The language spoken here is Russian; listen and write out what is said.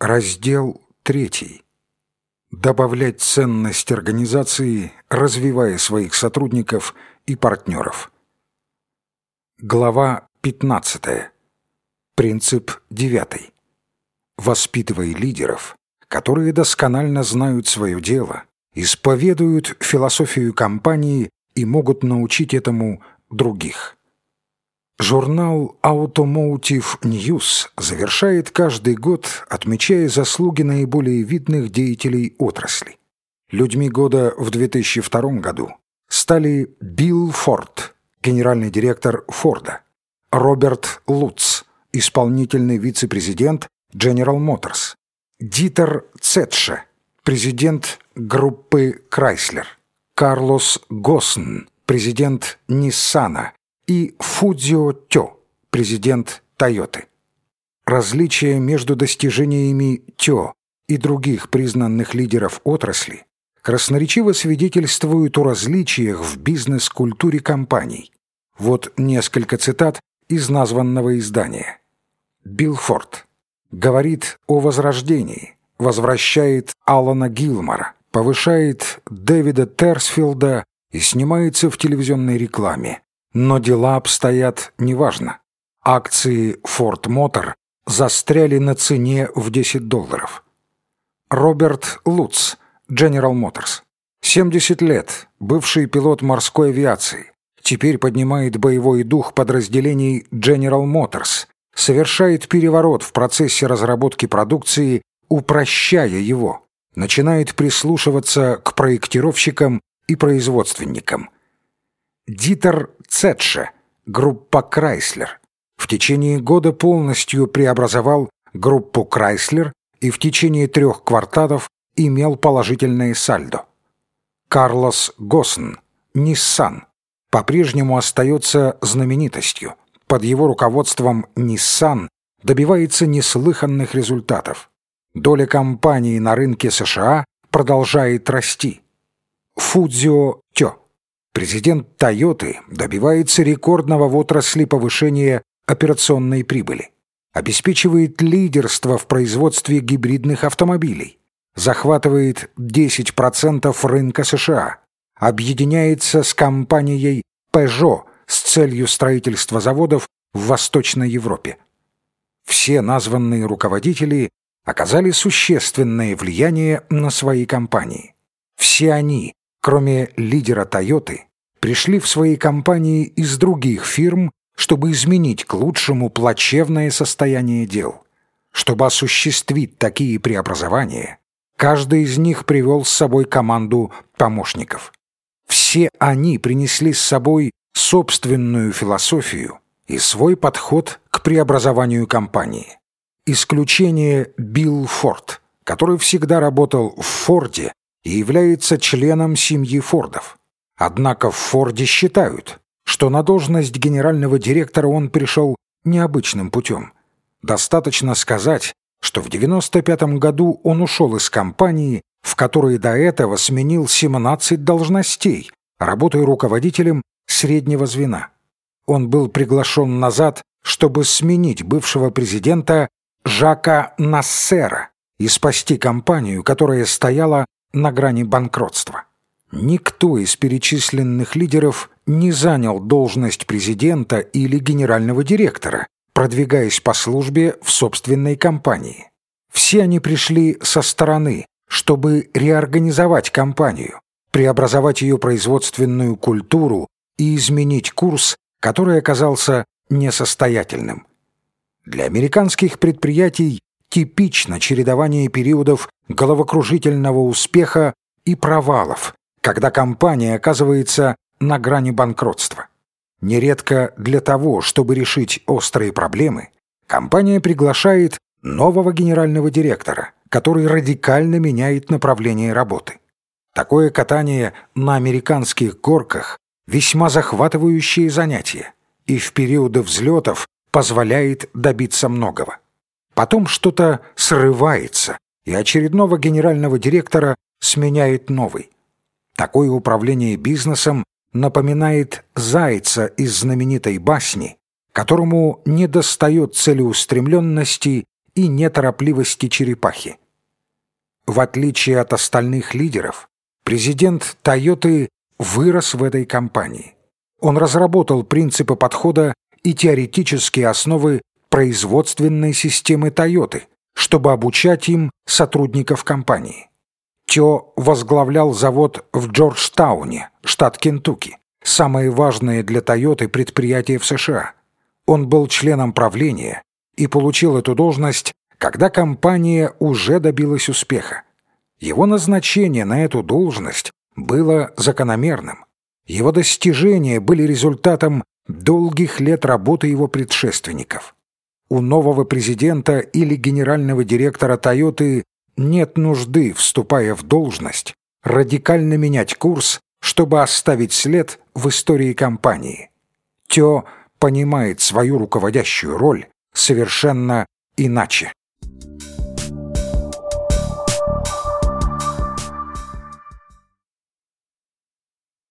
Раздел третий. Добавлять ценность организации, развивая своих сотрудников и партнеров. Глава 15. Принцип 9. Воспитывай лидеров, которые досконально знают свое дело, исповедуют философию компании и могут научить этому других. Журнал Automotive News завершает каждый год, отмечая заслуги наиболее видных деятелей отрасли. Людьми года в 2002 году стали Билл Форд, генеральный директор Форда, Роберт Луц, исполнительный вице-президент General Motors, Дитер Цетше, президент группы Chrysler, Карлос Госсен, президент Ниссана и Фудзио Тё, президент Тойоты. Различия между достижениями Тё и других признанных лидеров отрасли красноречиво свидетельствуют о различиях в бизнес-культуре компаний. Вот несколько цитат из названного издания. Билл Форд говорит о возрождении, возвращает Алана Гилмора, повышает Дэвида Терсфилда и снимается в телевизионной рекламе, но дела обстоят неважно. Акции Ford Motor застряли на цене в 10 долларов. Роберт Луц, General Motors. 70 лет, бывший пилот морской авиации. Теперь поднимает боевой дух подразделений General Motors, совершает переворот в процессе разработки продукции, упрощая его, начинает прислушиваться к проектировщикам и производственникам – Дитер Цетше, группа Крайслер. В течение года полностью преобразовал группу Крайслер и в течение трех кварталов имел положительное сальдо. Карлос Госсен, Nissan, по-прежнему остается знаменитостью. Под его руководством Nissan добивается неслыханных результатов. Доля компании на рынке США продолжает расти. Фудзио Тё президент «Тойоты» добивается рекордного в отрасли повышения операционной прибыли, обеспечивает лидерство в производстве гибридных автомобилей, захватывает 10% рынка США, объединяется с компанией Peugeot с целью строительства заводов в Восточной Европе. Все названные руководители оказали существенное влияние на свои компании. Все они, кроме лидера «Тойоты», пришли в свои компании из других фирм, чтобы изменить к лучшему плачевное состояние дел. Чтобы осуществить такие преобразования, каждый из них привел с собой команду помощников. Все они принесли с собой собственную философию и свой подход к преобразованию компании. Исключение Билл Форд, который всегда работал в Форде и является членом семьи Фордов. Однако в Форде считают, что на должность генерального директора он пришел необычным путем. Достаточно сказать, что в 95 году он ушел из компании, в которой до этого сменил 17 должностей, работая руководителем среднего звена. Он был приглашен назад, чтобы сменить бывшего президента Жака Нассера и спасти компанию, которая стояла на грани банкротства. Никто из перечисленных лидеров не занял должность президента или генерального директора, продвигаясь по службе в собственной компании. Все они пришли со стороны, чтобы реорганизовать компанию, преобразовать ее производственную культуру и изменить курс, который оказался несостоятельным. Для американских предприятий типично чередование периодов головокружительного успеха и провалов, когда компания оказывается на грани банкротства. Нередко для того, чтобы решить острые проблемы, компания приглашает нового генерального директора, который радикально меняет направление работы. Такое катание на американских горках – весьма захватывающее занятие и в периоды взлетов позволяет добиться многого. Потом что-то срывается, и очередного генерального директора сменяет новый. Такое управление бизнесом напоминает зайца из знаменитой басни, которому недостает целеустремленности и неторопливости черепахи. В отличие от остальных лидеров, президент Тойоты вырос в этой компании. Он разработал принципы подхода и теоретические основы производственной системы Тойоты, чтобы обучать им сотрудников компании. Тё возглавлял завод в Джорджтауне, штат Кентукки, самое важное для Тойоты предприятие в США. Он был членом правления и получил эту должность когда компания уже добилась успеха. Его назначение на эту должность было закономерным. Его достижения были результатом долгих лет работы его предшественников. У нового президента или генерального директора «Тойоты» нет нужды, вступая в должность, радикально менять курс, чтобы оставить след в истории компании. Тё понимает свою руководящую роль совершенно иначе.